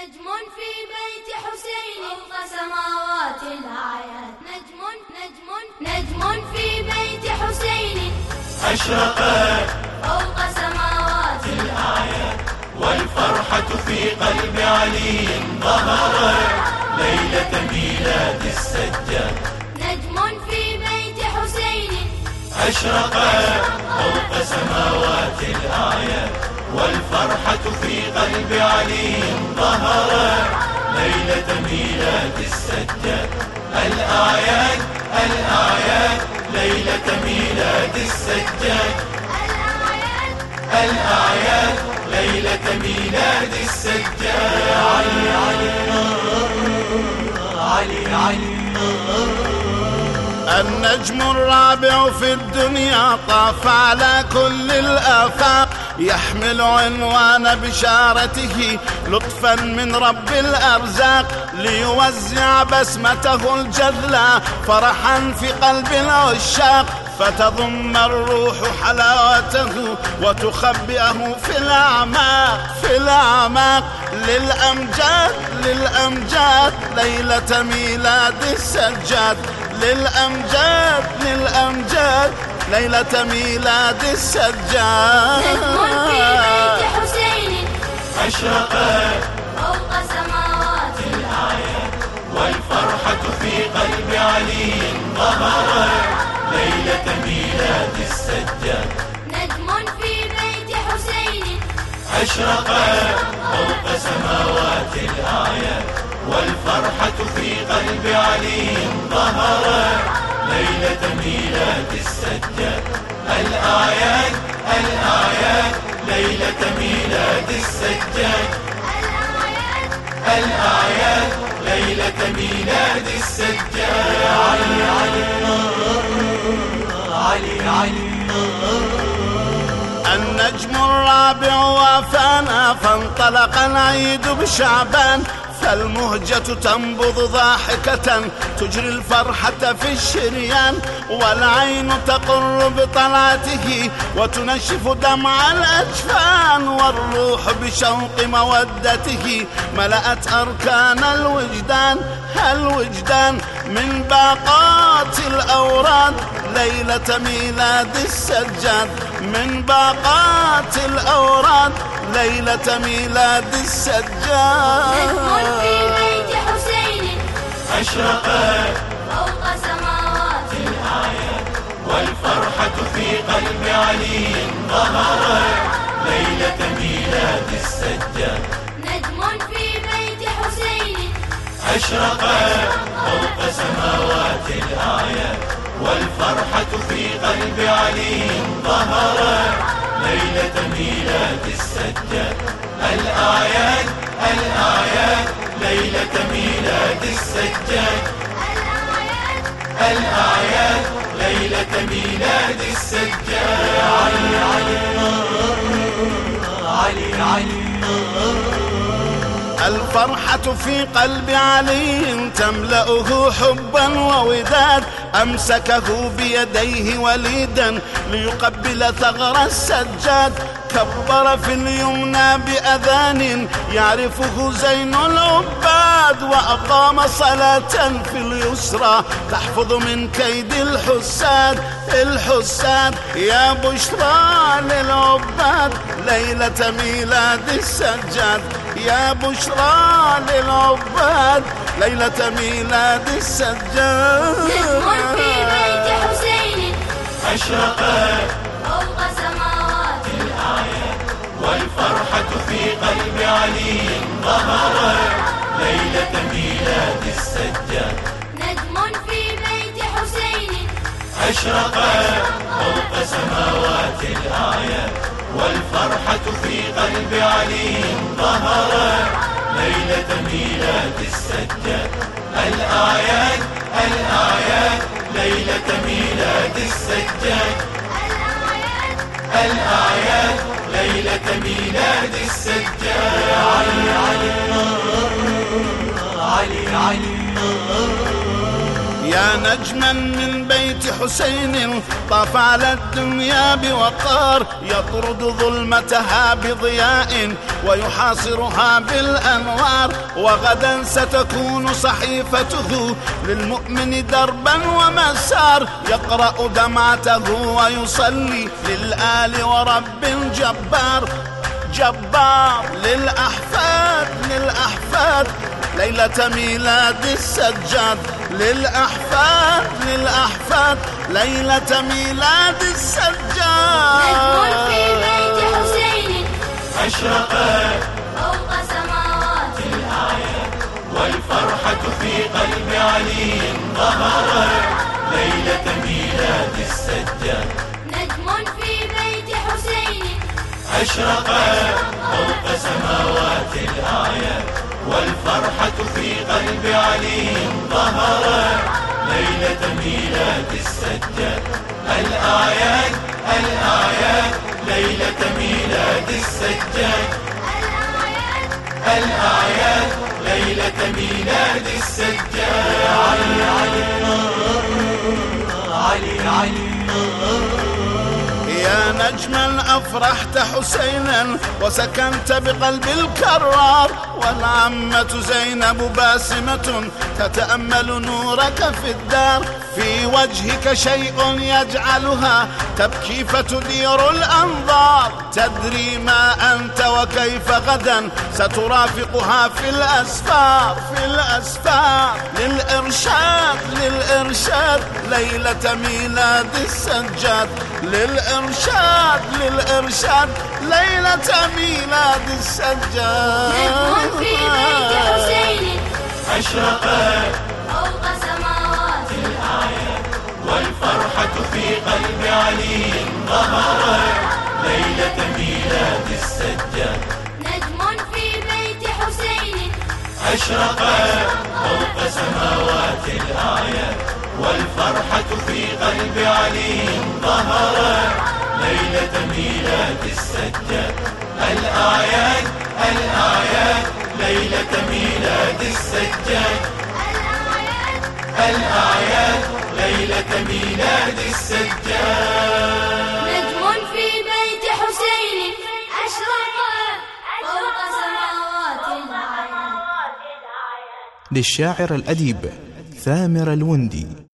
نجم في بيت حسين فوق سماوات الآيات نجم نجم نجم في بيت حسين أشرقت فوق سماوات الآيات والفرحة في قلب علي ظهرت ليلة ميلاد السجاد. نجم في بيت حسين أشرقت فوق سماوات الآيات والفرحة في قلب علي ظهرت ليلة ميلاد السجاد الآيات الآيات ليلة ميلاد السجاد الآيات ليلة ميلاد السجاد علي علي علي علي النجم الرابع في الدنيا طاف على كل الآفاق. يحمل عنوان بشارته لطفا من رب الأرزاق ليوزع بسمته الجذلى فرحا في قلب العشاق فتضم الروح حلاوته وتخبئه في الأعماق في الأعماق. للأمجاد للأمجاد ليلة ميلاد السجاد. للأمجاد للأمجاد ليلة ميلاد السجاد. أشرقت فوق سماوات الآيات والفرحة في قلب علي ظهرت ليلة ميلاد السجاد نجم في بيت حسين أشرقت فوق سماوات الآيات والفرحة في قلب علي ظهرت ليلة ميلاد السجاد. الآيات الآيات ليلة ميلاد السجاد. الآيات ليلة ميلاد السجاد. علي علي علي علي النجم الرابع وافانا فانطلق العيد بشعبان. فالمهجة تنبض ضاحكة تجري الفرحة في الشريان والعين تقر بطلعته وتنشف دمع الأجفان والروح بشوق مودته. ملأت أركان الوجدان الوجدان من باقات الأوراد. ليلة ميلاد السجاد من باقات الأوراد. ليلة ميلاد السجاد. نجم في بيت حسين أشرقت فوق سماوات الآيات والفرحة في قلب علي ظهرت. ليلة ميلاد السجاد. نجم في بيت حسين. أشرقت فوق سماوات الآيات والفرحة في قلب علي ظهرت. ليلة ميلاد السجاد الآيات الآيات ليلة ميلاد السجاد الآيات ليلة ميلاد السجاد علي علي علي علي. الفرحة في قلب علي تملأه حبا ووداد أمسكه بيديه وليدا ليقبل ثغر السجاد. كبر في اليمنى بأذان يعرفه زين العباد وأقام صلاة في اليسرى. تحفظ من كيد الحساد الحساد يا بشرى للعباد. ليلة ميلاد السجاد. يا بشرى للعباد ليلة ميلاد السجاد. نجم في بيت حسين. أشرقت فوق سماوات الآيات والفرحة في قلب علي ظهرت ليلة ميلاد السجاد. نجم في بيت حسين. أشرقت فوق سماوات الآيات والفرحة في قلب علي ظهرت ليلة ميلاد السجاد. الآيات الآيات ليلة ميلاد السجاد. الآيات ليلة ميلاد السجاد. علي علي علي علي. يا نجما من بيت حسين طاف على الدنيا بوقار يطرد ظلمتها بضياء ويحاصرها بالأنوار وغدا ستكون صحيفته للمؤمن دربا ومسار يقرأ دمعته ويصلي للآل ورب جبار جبار للأحفاد للأحفاد ليلة ميلاد السجاد للأحفاد للأحفاد ليلة ميلاد السجاد. نجم في بيت حسين أشرقت فوق سماوات الآيات والفرحة في قلب علي ظهرت. ليلة ميلاد السجاد. نجم في بيت حسين أشرقت فوق سماوات الآيات والفرحة في قلب علي ظهرت ليلة ميلاد السجاد الآيات الآيات ليلة ميلاد السجاد الآيات ليلة ميلاد السجاد علي علي علي. علي يا نجما أفرحت حسينا وسكنت بقلب الكرار. والعمة زينب باسمة تتأمل نورك في الدار. في وجهك شيء يجعلها تبكي فتدير الأنظار. تدري ما أنت وكيف غدا سترافقها في الأسفار. في الأسفار. للإرشاد للإرشاد ليلة ميلاد السجاد. للإرشاد للإرشاد. ليلة ميلاد السجاد. نجم في بيت حسين أشرقت فوق سماوات الآيات والفرحة في قلب علي ظهرت ليلة ميلاد السجاد. نجم في بيت حسين. أشرقت فوق سماوات الآيات والفرحة في قلب علي ظهرت ليلة ميلاد السجاد. الآيات الآيات ليلة ميلاد السجاد. الآيات الآيات ليلة ميلاد السجاد. نجم في بيت حسين أشرق فوق سماوات الآيات للشاعر الأديب ثامر الوندي.